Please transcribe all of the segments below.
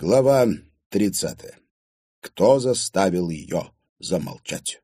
Глава тридцатая. Кто заставил ее замолчать?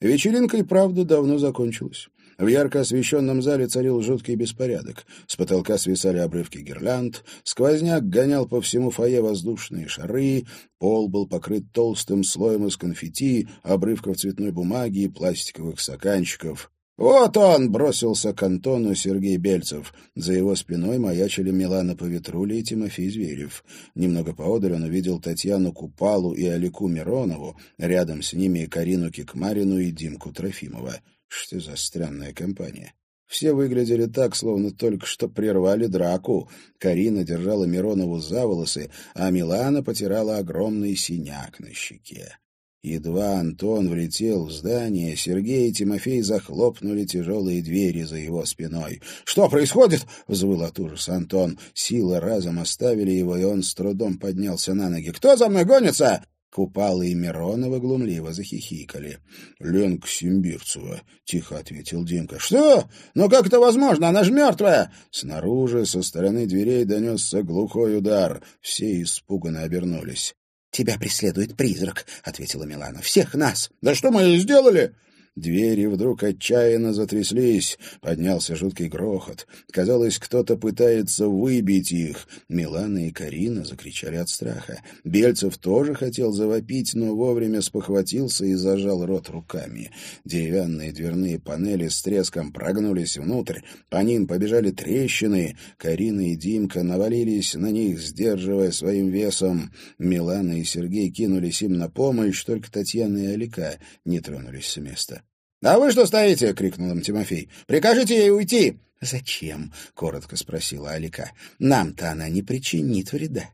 Вечеринка и правда давно закончилась. В ярко освещенном зале царил жуткий беспорядок. С потолка свисали обрывки гирлянд, сквозняк гонял по всему фойе воздушные шары, пол был покрыт толстым слоем из конфетти, обрывков цветной бумаги и пластиковых стаканчиков. «Вот он!» — бросился к Антону Сергей Бельцев. За его спиной маячили Милана Поветрули и Тимофей Зверев. Немного поодаль он увидел Татьяну Купалу и Алику Миронову, рядом с ними Карину Кикмарину и Димку Трофимова. Что за странная компания? Все выглядели так, словно только что прервали драку. Карина держала Миронову за волосы, а Милана потирала огромный синяк на щеке. Едва Антон влетел в здание, Сергей и Тимофей захлопнули тяжелые двери за его спиной. «Что происходит?» — взвыл от ужаса Антон. Силы разом оставили его, и он с трудом поднялся на ноги. «Кто за мной гонится?» Купала и Миронова глумливо захихикали. — Ленка Симбирцева, — тихо ответил Димка. — Что? Ну как это возможно? Она же мертвая! Снаружи, со стороны дверей, донесся глухой удар. Все испуганно обернулись. — Тебя преследует призрак, — ответила Милана. — Всех нас! — Да что мы сделали? Двери вдруг отчаянно затряслись, поднялся жуткий грохот. Казалось, кто-то пытается выбить их. Милана и Карина закричали от страха. Бельцев тоже хотел завопить, но вовремя спохватился и зажал рот руками. Деревянные дверные панели с треском прогнулись внутрь, по ним побежали трещины. Карина и Димка навалились на них, сдерживая своим весом. Милана и Сергей кинулись им на помощь, только Татьяна и Алика не тронулись с места. — А вы что стоите? — крикнул им Тимофей. — Прикажите ей уйти. — Зачем? — коротко спросила Алика. — Нам-то она не причинит вреда.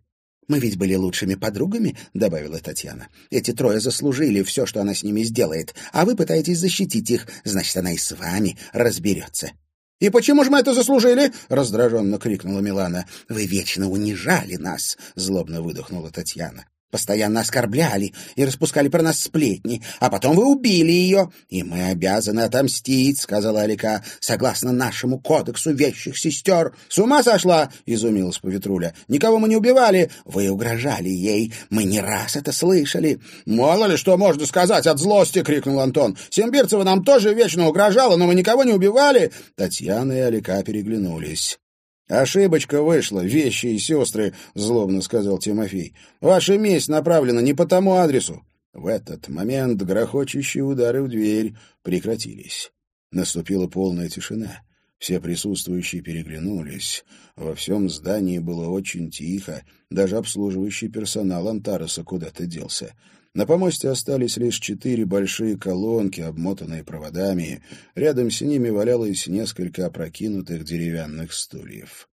«Мы ведь были лучшими подругами», — добавила Татьяна. «Эти трое заслужили все, что она с ними сделает, а вы пытаетесь защитить их, значит, она и с вами разберется». «И почему же мы это заслужили?» — раздраженно крикнула Милана. «Вы вечно унижали нас», — злобно выдохнула Татьяна постоянно оскорбляли и распускали про нас сплетни, а потом вы убили ее, и мы обязаны отомстить, — сказала Алика, — согласно нашему кодексу вещих сестер. — С ума сошла? — изумилась Поветруля. — Никого мы не убивали. Вы угрожали ей. Мы не раз это слышали. — Мало ли что можно сказать от злости, — крикнул Антон. — Сембирцева нам тоже вечно угрожала, но мы никого не убивали. Татьяна и Алика переглянулись. «Ошибочка вышла, вещи и сестры», — злобно сказал Тимофей. «Ваша месть направлена не по тому адресу». В этот момент грохочущие удары в дверь прекратились. Наступила полная тишина. Все присутствующие переглянулись. Во всем здании было очень тихо. Даже обслуживающий персонал Антареса куда-то делся. На помосте остались лишь четыре большие колонки, обмотанные проводами. Рядом с ними валялось несколько опрокинутых деревянных стульев.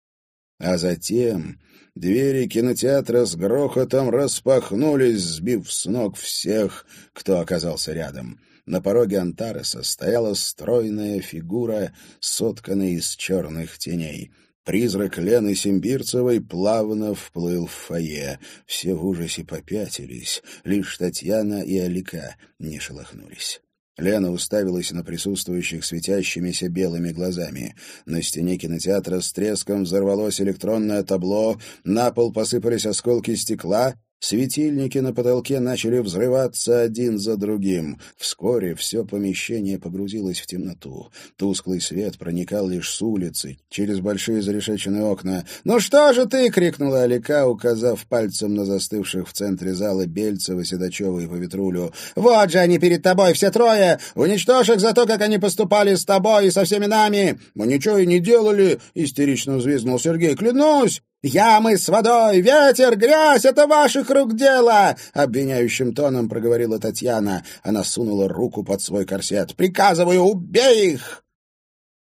А затем двери кинотеатра с грохотом распахнулись, сбив с ног всех, кто оказался рядом. На пороге Антареса стояла стройная фигура, сотканная из черных теней — Призрак Лены Симбирцевой плавно вплыл в фойе. Все в ужасе попятились. Лишь Татьяна и Алика не шелохнулись. Лена уставилась на присутствующих светящимися белыми глазами. На стене кинотеатра с треском взорвалось электронное табло, на пол посыпались осколки стекла, Светильники на потолке начали взрываться один за другим. Вскоре все помещение погрузилось в темноту. Тусклый свет проникал лишь с улицы, через большие зарешеченные окна. «Ну что же ты!» — крикнула Алика, указав пальцем на застывших в центре зала Бельцева, Седачева и Поветрулю. «Вот же они перед тобой, все трое! Уничтожь их за то, как они поступали с тобой и со всеми нами!» «Мы ничего и не делали!» — истерично взвизгнул Сергей. «Клянусь! «Ямы с водой, ветер, грязь — это ваших рук дело!» — обвиняющим тоном проговорила Татьяна. Она сунула руку под свой корсет. «Приказываю, убей их!»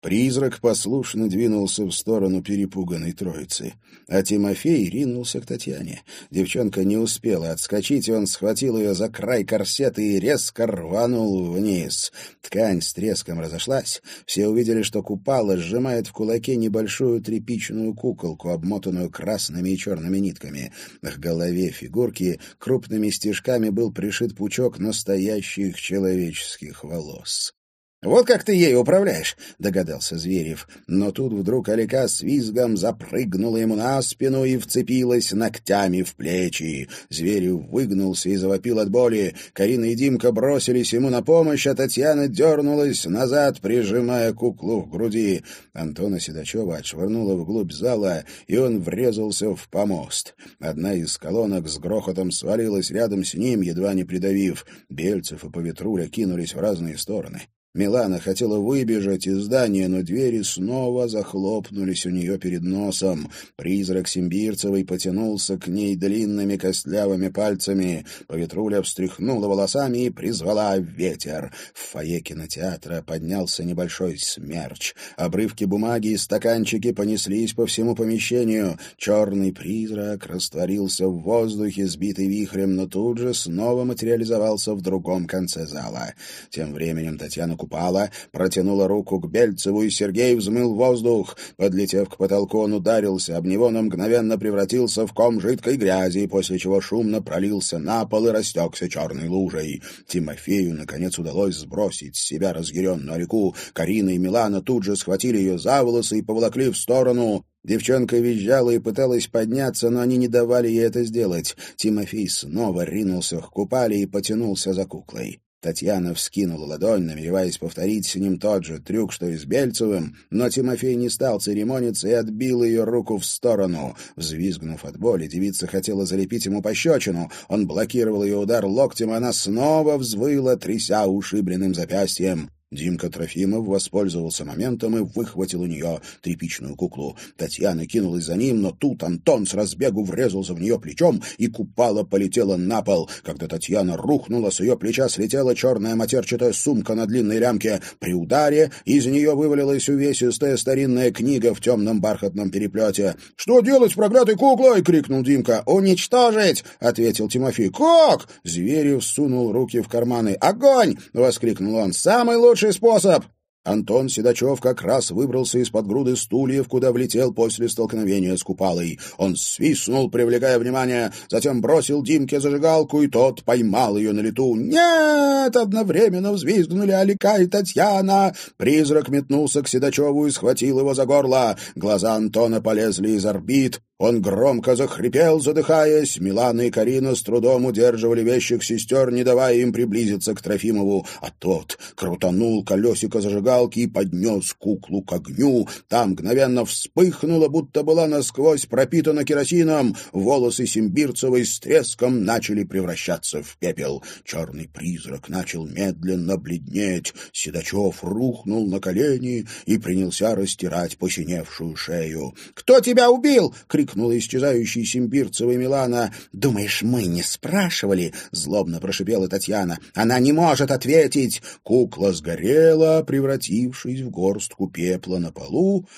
Призрак послушно двинулся в сторону перепуганной троицы, а Тимофей ринулся к Татьяне. Девчонка не успела отскочить, и он схватил ее за край корсета и резко рванул вниз. Ткань с треском разошлась. Все увидели, что Купала сжимает в кулаке небольшую тряпичную куколку, обмотанную красными и черными нитками. К голове фигурки крупными стежками был пришит пучок настоящих человеческих волос. «Вот как ты ею управляешь», — догадался Зверев. Но тут вдруг Алика с визгом запрыгнула ему на спину и вцепилась ногтями в плечи. Зверев выгнулся и завопил от боли. Карина и Димка бросились ему на помощь, а Татьяна дернулась назад, прижимая куклу к груди. Антона Седачева отшвырнула вглубь зала, и он врезался в помост. Одна из колонок с грохотом свалилась рядом с ним, едва не придавив. Бельцев и Поветруля кинулись в разные стороны. Милана хотела выбежать из здания, но двери снова захлопнулись у нее перед носом. Призрак Симбирцевой потянулся к ней длинными костлявыми пальцами. Поветруля встряхнула волосами и призвала ветер. В фойе кинотеатра поднялся небольшой смерч. Обрывки бумаги и стаканчики понеслись по всему помещению. Черный призрак растворился в воздухе, сбитый вихрем, но тут же снова материализовался в другом конце зала. Тем временем Татьяна Купала протянула руку к Бельцеву, и Сергей взмыл воздух. Подлетев к потолку, он ударился об него, но мгновенно превратился в ком жидкой грязи, после чего шумно пролился на пол и растекся черной лужей. Тимофею, наконец, удалось сбросить с себя разъяренную реку. Карина и Милана тут же схватили ее за волосы и поволокли в сторону. Девчонка визжала и пыталась подняться, но они не давали ей это сделать. Тимофей снова ринулся к купале и потянулся за куклой. Татьяна вскинула ладонь, намереваясь повторить с ним тот же трюк, что и с Бельцевым, но Тимофей не стал церемониться и отбил ее руку в сторону. Взвизгнув от боли, девица хотела залепить ему пощечину. Он блокировал ее удар локтем, и она снова взвыла, тряся ушибленным запястьем. Димка Трофимов воспользовался моментом и выхватил у нее тряпичную куклу. Татьяна кинулась за ним, но тут Антон с разбегу врезался в нее плечом, и купала полетела на пол. Когда Татьяна рухнула, с ее плеча слетела черная матерчатая сумка на длинной лямке. При ударе из нее вывалилась увесистая старинная книга в темном бархатном переплете. «Что делать с проклятой куклой?» — крикнул Димка. «Уничтожить!» — ответил Тимофей. «Как?» — Зверев сунул руки в карманы. «Огонь!» — воскликнул он. «Самый лучший лучший способ!» Антон Седачев как раз выбрался из-под груды стульев, куда влетел после столкновения с Купалой. Он свистнул, привлекая внимание, затем бросил Димке зажигалку, и тот поймал ее на лету. «Нет!» — одновременно взвизгнули Алика и Татьяна. Призрак метнулся к Седачеву и схватил его за горло. Глаза Антона полезли из орбит. Он громко захрипел, задыхаясь. Милана и Карина с трудом удерживали вещих сестер, не давая им приблизиться к Трофимову. А тот крутанул колесико зажигалки и поднес куклу к огню. Там мгновенно вспыхнуло, будто была насквозь пропитана керосином. Волосы Симбирцевой с треском начали превращаться в пепел. Черный призрак начал медленно бледнеть. Седачев рухнул на колени и принялся растирать посиневшую шею. «Кто тебя убил?» — крикнул крикнула исчезающий Симбирцева Милана. «Думаешь, мы не спрашивали?» — злобно прошипела Татьяна. «Она не может ответить!» Кукла сгорела, превратившись в горстку пепла на полу,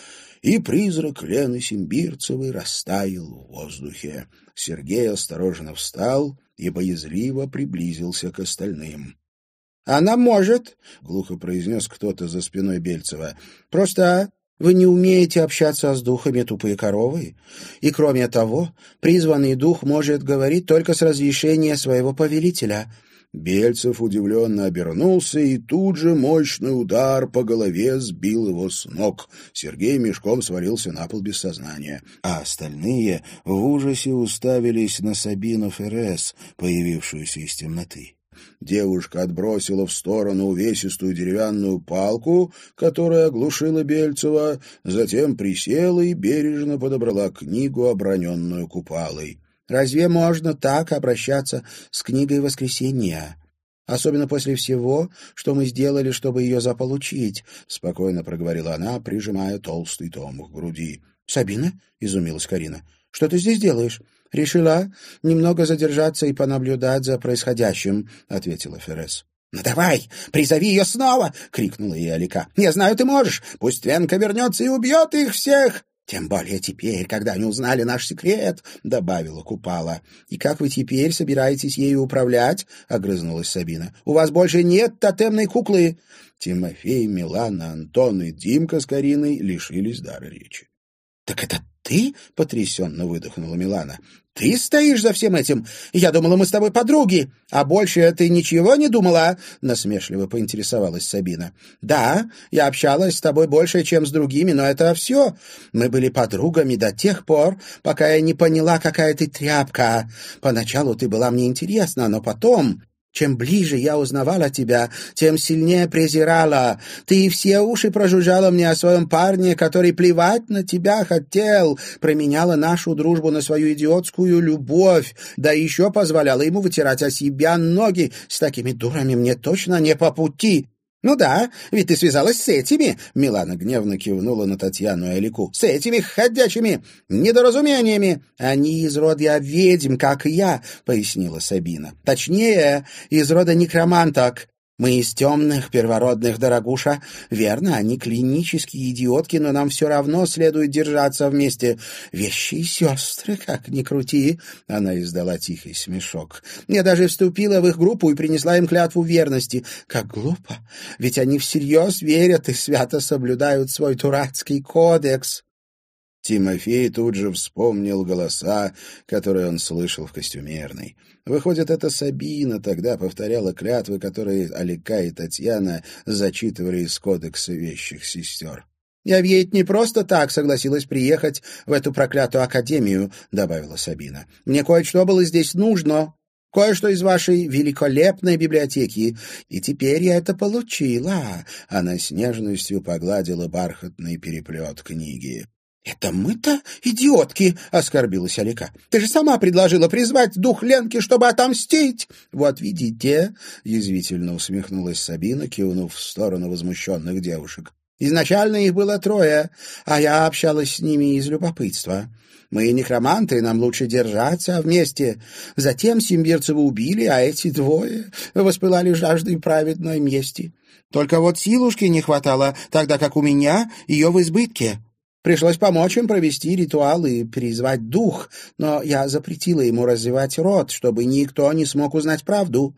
и призрак Лены Симбирцевой растаял в воздухе. Сергей осторожно встал и боязливо приблизился к остальным. «Она может», — глухо произнес кто-то за спиной Бельцева. «Просто вы не умеете общаться с духами, тупые коровы. И кроме того, призванный дух может говорить только с разрешения своего повелителя». Бельцев удивленно обернулся, и тут же мощный удар по голове сбил его с ног. Сергей мешком свалился на пол без сознания, а остальные в ужасе уставились на Сабину Феррес, появившуюся из темноты. Девушка отбросила в сторону увесистую деревянную палку, которая оглушила Бельцева, затем присела и бережно подобрала книгу, оброненную купалой. «Разве можно так обращаться с книгой воскресения?» особенно после всего, что мы сделали, чтобы ее заполучить», — спокойно проговорила она, прижимая толстый том к груди. «Сабина?» — изумилась Карина. «Что ты здесь делаешь?» «Решила немного задержаться и понаблюдать за происходящим», — ответила Феррес. «Ну давай, призови ее снова!» — крикнула ей Алика. «Я знаю, ты можешь! Пусть Венка вернется и убьет их всех!» «Тем более теперь, когда они узнали наш секрет», — добавила Купала. «И как вы теперь собираетесь ею управлять?» — огрызнулась Сабина. «У вас больше нет тотемной куклы!» Тимофей, Милана, Антон и Димка с Кариной лишились дара речи. «Так это ты?» — потрясенно выдохнула Милана. «Ты стоишь за всем этим? Я думала, мы с тобой подруги. А больше ты ничего не думала?» — насмешливо поинтересовалась Сабина. «Да, я общалась с тобой больше, чем с другими, но это все. Мы были подругами до тех пор, пока я не поняла, какая ты тряпка. Поначалу ты была мне интересна, но потом чем ближе я узнавала тебя, тем сильнее презирала. Ты все уши прожужжала мне о своем парне, который плевать на тебя хотел, променяла нашу дружбу на свою идиотскую любовь, да еще позволяла ему вытирать о себя ноги. С такими дурами мне точно не по пути. «Ну да, ведь ты связалась с этими!» — Милана гневно кивнула на Татьяну и Алику. «С этими ходячими недоразумениями! Они из рода ведьм, как и я!» — пояснила Сабина. «Точнее, из рода некроманток. Мы из темных, первородных, дорогуша. Верно, они клинические идиотки, но нам все равно следует держаться вместе. Вещи и сестры, как ни крути. Она издала тихий смешок. Я даже вступила в их группу и принесла им клятву верности. Как глупо. Ведь они всерьез верят и свято соблюдают свой турацкий кодекс. Тимофей тут же вспомнил голоса, которые он слышал в костюмерной. Выходит, это Сабина тогда повторяла клятвы, которые Алика и Татьяна зачитывали из кодекса вещих сестер. «Я ведь не просто так согласилась приехать в эту проклятую академию», — добавила Сабина. «Мне кое-что было здесь нужно, кое-что из вашей великолепной библиотеки, и теперь я это получила». Она с нежностью погладила бархатный переплет книги. «Это мы-то идиотки!» — оскорбилась Алика. «Ты же сама предложила призвать дух Ленки, чтобы отомстить!» «Вот видите!» — язвительно усмехнулась Сабина, кивнув в сторону возмущенных девушек. «Изначально их было трое, а я общалась с ними из любопытства. Мы некроманты, нам лучше держаться вместе. Затем Симбирцева убили, а эти двое воспылали жаждой праведной мести. Только вот силушки не хватало, тогда как у меня ее в избытке». Пришлось помочь им провести ритуал и призвать дух, но я запретила ему развивать рот, чтобы никто не смог узнать правду.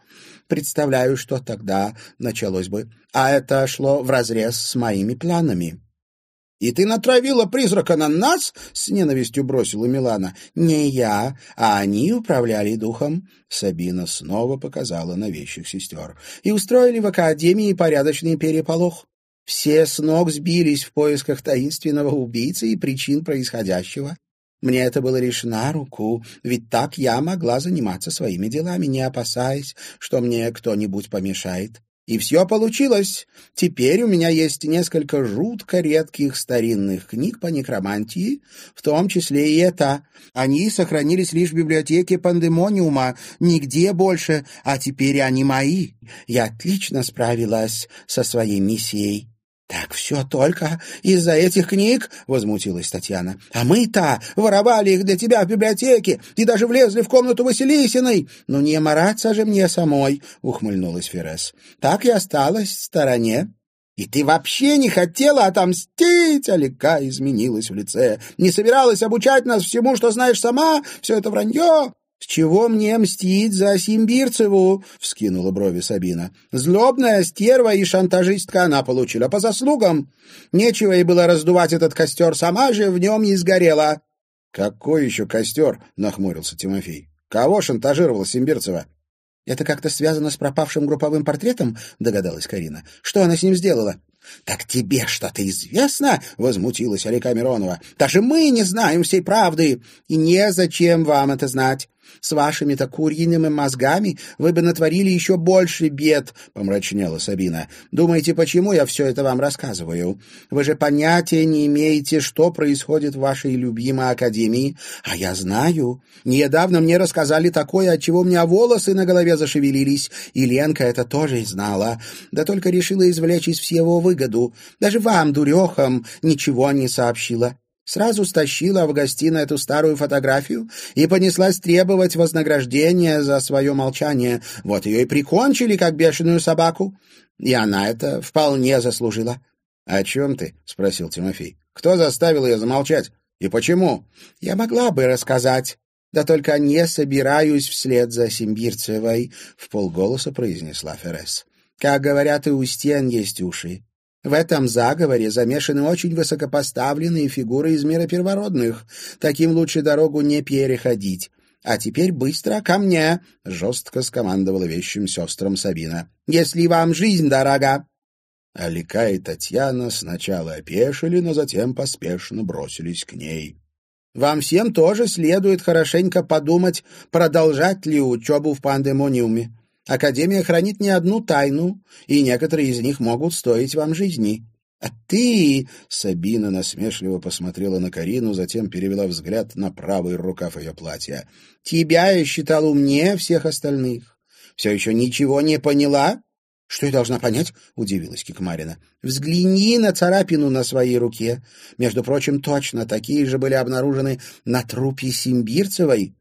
Представляю, что тогда началось бы. А это шло вразрез с моими планами. «И ты натравила призрака на нас?» — с ненавистью бросила Милана. «Не я, а они управляли духом». Сабина снова показала на вещих сестер. «И устроили в Академии порядочный переполох. Все с ног сбились в поисках таинственного убийцы и причин происходящего. Мне это было лишь на руку, ведь так я могла заниматься своими делами, не опасаясь, что мне кто-нибудь помешает. И все получилось. Теперь у меня есть несколько жутко редких старинных книг по некромантии, в том числе и это. Они сохранились лишь в библиотеке Пандемониума, нигде больше, а теперь они мои. Я отлично справилась со своей миссией. «Так все только из-за этих книг?» — возмутилась Татьяна. «А мы-то воровали их для тебя в библиотеке и даже влезли в комнату Василисиной. Ну не мараться же мне самой!» — ухмыльнулась Ферес. «Так и осталась в стороне». «И ты вообще не хотела отомстить?» Алика изменилась в лице. «Не собиралась обучать нас всему, что знаешь сама? Все это вранье!» «С чего мне мстить за Симбирцеву?» — вскинула брови Сабина. «Злобная стерва и шантажистка она получила по заслугам. Нечего ей было раздувать этот костер, сама же в нем и сгорела». «Какой еще костер?» — нахмурился Тимофей. «Кого шантажировала Симбирцева?» «Это как-то связано с пропавшим групповым портретом?» — догадалась Карина. «Что она с ним сделала?» «Так тебе что-то известно?» — возмутилась Алика Миронова. «Даже мы не знаем всей правды, и незачем вам это знать. С вашими-то куриными мозгами вы бы натворили еще больше бед, — помрачнела Сабина. Думаете, почему я все это вам рассказываю? Вы же понятия не имеете, что происходит в вашей любимой академии. А я знаю. Недавно мне рассказали такое, от чего у меня волосы на голове зашевелились, и Ленка это тоже знала. Да только решила извлечь из всего выгоду. Даже вам, дурехам, ничего не сообщила. Сразу стащила в гостиную эту старую фотографию и понеслась требовать вознаграждения за свое молчание. Вот ее и прикончили, как бешеную собаку. И она это вполне заслужила. — О чем ты? — спросил Тимофей. — Кто заставил ее замолчать? И почему? — Я могла бы рассказать. Да только не собираюсь вслед за Симбирцевой, — в полголоса произнесла Феррес. — Как говорят, и у стен есть уши. В этом заговоре замешаны очень высокопоставленные фигуры из мира первородных. Таким лучше дорогу не переходить. А теперь быстро ко мне!» — жестко скомандовала вещим сестрам Сабина. «Если вам жизнь дорога!» Алика и Татьяна сначала опешили, но затем поспешно бросились к ней. «Вам всем тоже следует хорошенько подумать, продолжать ли учебу в пандемониуме. Академия хранит не одну тайну, и некоторые из них могут стоить вам жизни. А ты...» — Сабина насмешливо посмотрела на Карину, затем перевела взгляд на правый рукав ее платья. «Тебя я считал умнее всех остальных. Все еще ничего не поняла?» «Что я должна понять?» — удивилась Кикмарина. «Взгляни на царапину на своей руке. Между прочим, точно такие же были обнаружены на трупе Симбирцевой».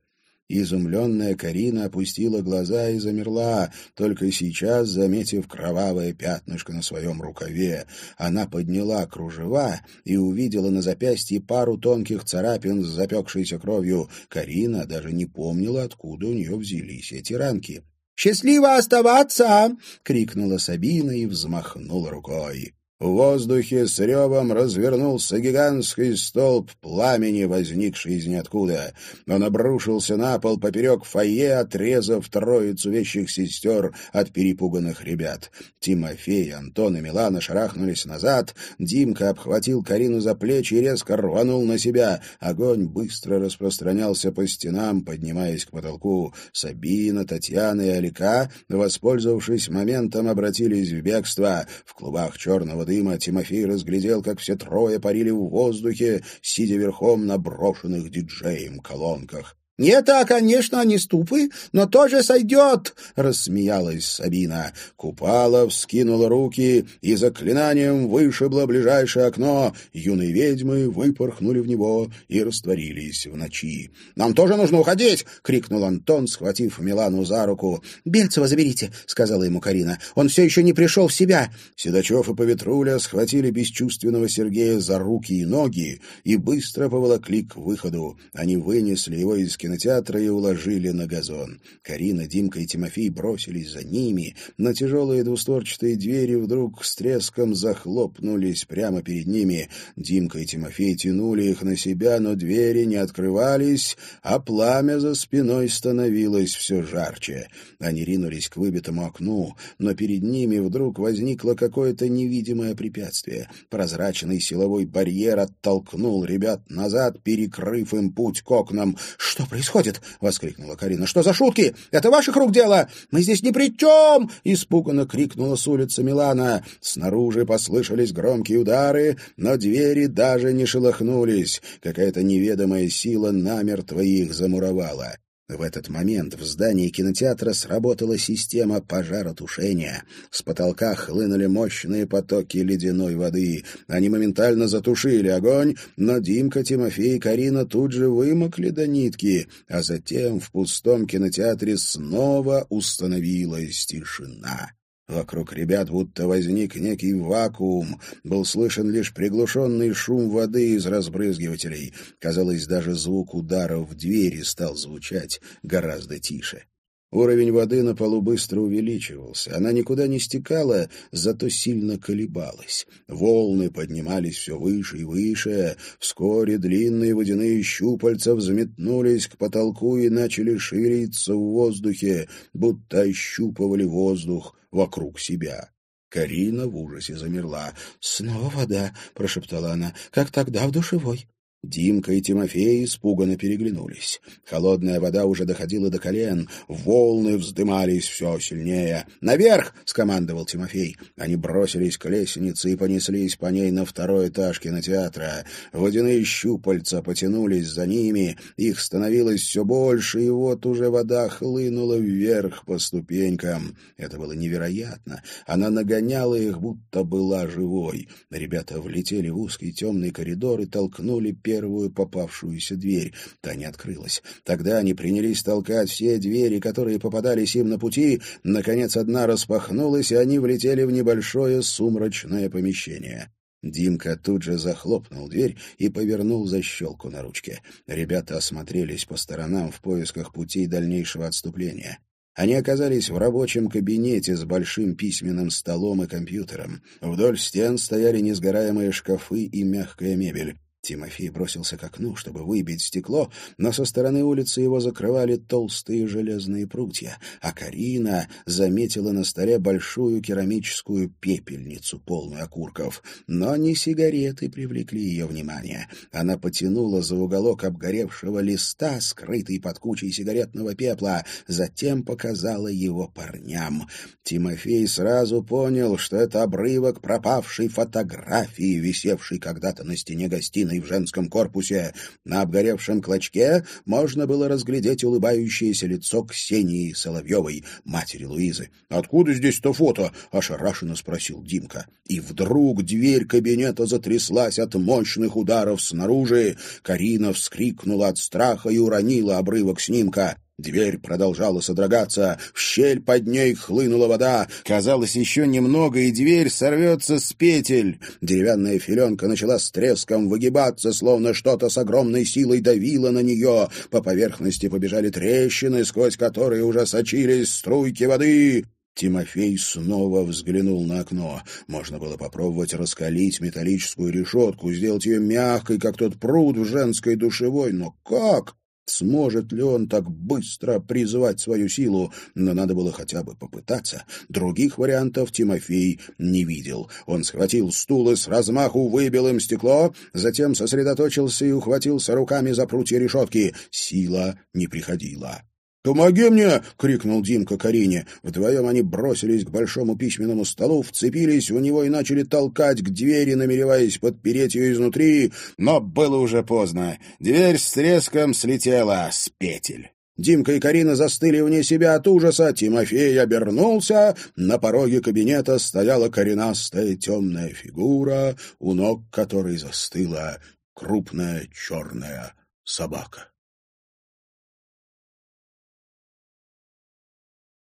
Изумленная Карина опустила глаза и замерла, только сейчас, заметив кровавое пятнышко на своем рукаве. Она подняла кружева и увидела на запястье пару тонких царапин с запекшейся кровью. Карина даже не помнила, откуда у нее взялись эти ранки. «Счастливо оставаться!» — крикнула Сабина и взмахнула рукой. В воздухе с ревом развернулся гигантский столб пламени, возникший из ниоткуда. Он обрушился на пол поперек фойе, отрезав троицу вещих сестер от перепуганных ребят. Тимофей, Антон и Милана шарахнулись назад. Димка обхватил Карину за плечи и резко рванул на себя. Огонь быстро распространялся по стенам, поднимаясь к потолку. Сабина, Татьяна и Алика, воспользовавшись моментом, обратились в бегство. В клубах черного дыма Тимофей разглядел, как все трое парили в воздухе, сидя верхом на брошенных диджеем колонках. «Это, конечно, не ступы, но тоже сойдет!» — рассмеялась Сабина. Купалов скинула руки и заклинанием вышибло ближайшее окно. Юные ведьмы выпорхнули в него и растворились в ночи. «Нам тоже нужно уходить!» — крикнул Антон, схватив Милану за руку. «Бельцева заберите!» — сказала ему Карина. «Он все еще не пришел в себя!» Седачев и Поветруля схватили бесчувственного Сергея за руки и ноги и быстро поволокли к выходу. Они вынесли его из кинотеатра кинотеатра и уложили на газон. Карина, Димка и Тимофей бросились за ними, но тяжелые двустворчатые двери вдруг с треском захлопнулись прямо перед ними. Димка и Тимофей тянули их на себя, но двери не открывались, а пламя за спиной становилось все жарче. Они ринулись к выбитому окну, но перед ними вдруг возникло какое-то невидимое препятствие. Прозрачный силовой барьер оттолкнул ребят назад, перекрыв им путь к окнам. «Что происходит?» происходит?» — воскликнула Карина. «Что за шутки? Это ваших рук дело! Мы здесь ни при чем!» — испуганно крикнула с улицы Милана. Снаружи послышались громкие удары, но двери даже не шелохнулись. Какая-то неведомая сила намертво их замуровала. В этот момент в здании кинотеатра сработала система пожаротушения. С потолка хлынули мощные потоки ледяной воды. Они моментально затушили огонь, но Димка, Тимофей и Карина тут же вымокли до нитки, а затем в пустом кинотеатре снова установилась тишина. Вокруг ребят будто возник некий вакуум. Был слышен лишь приглушенный шум воды из разбрызгивателей. Казалось, даже звук ударов в двери стал звучать гораздо тише. Уровень воды на полу быстро увеличивался. Она никуда не стекала, зато сильно колебалась. Волны поднимались все выше и выше. Вскоре длинные водяные щупальца взметнулись к потолку и начали шевелиться в воздухе, будто ощупывали воздух вокруг себя. Карина в ужасе замерла. «Снова вода», — прошептала она, — «как тогда в душевой». Димка и Тимофей испуганно переглянулись. Холодная вода уже доходила до колен, волны вздымались все сильнее. «Наверх!» — скомандовал Тимофей. Они бросились к лестнице и понеслись по ней на второй этаж кинотеатра. Водяные щупальца потянулись за ними, их становилось все больше, и вот уже вода хлынула вверх по ступенькам. Это было невероятно. Она нагоняла их, будто была живой. Ребята влетели в узкий темный коридор и толкнули первую попавшуюся дверь. Та не открылась. Тогда они принялись толкать все двери, которые попадались им на пути. Наконец одна распахнулась, и они влетели в небольшое сумрачное помещение. Димка тут же захлопнул дверь и повернул защелку на ручке. Ребята осмотрелись по сторонам в поисках путей дальнейшего отступления. Они оказались в рабочем кабинете с большим письменным столом и компьютером. Вдоль стен стояли несгораемые шкафы и мягкая мебель. Тимофей бросился к окну, чтобы выбить стекло, но со стороны улицы его закрывали толстые железные прутья, а Карина заметила на столе большую керамическую пепельницу, полную окурков. Но не сигареты привлекли ее внимание. Она потянула за уголок обгоревшего листа, скрытый под кучей сигаретного пепла, затем показала его парням. Тимофей сразу понял, что это обрывок пропавшей фотографии, висевшей когда-то на стене гостиной гостиной в женском корпусе. На обгоревшем клочке можно было разглядеть улыбающееся лицо Ксении Соловьевой, матери Луизы. «Откуда здесь то фото?» — ошарашенно спросил Димка. И вдруг дверь кабинета затряслась от мощных ударов снаружи. Карина вскрикнула от страха и уронила обрывок снимка. Дверь продолжала содрогаться, в щель под ней хлынула вода. Казалось, еще немного, и дверь сорвется с петель. Деревянная филенка начала с треском выгибаться, словно что-то с огромной силой давило на нее. По поверхности побежали трещины, сквозь которые уже сочились струйки воды. Тимофей снова взглянул на окно. Можно было попробовать раскалить металлическую решетку, сделать ее мягкой, как тот пруд в женской душевой. Но как? Сможет ли он так быстро призвать свою силу? Но надо было хотя бы попытаться. Других вариантов Тимофей не видел. Он схватил стул и с размаху выбил им стекло, затем сосредоточился и ухватился руками за прутья решетки. Сила не приходила. «Помоги мне!» — крикнул Димка Карине. Вдвоем они бросились к большому письменному столу, вцепились в него и начали толкать к двери, намереваясь подпереть ее изнутри. Но было уже поздно. Дверь с треском слетела с петель. Димка и Карина застыли вне себя от ужаса. Тимофей обернулся. На пороге кабинета стояла коренастая темная фигура, у ног которой застыла крупная черная собака.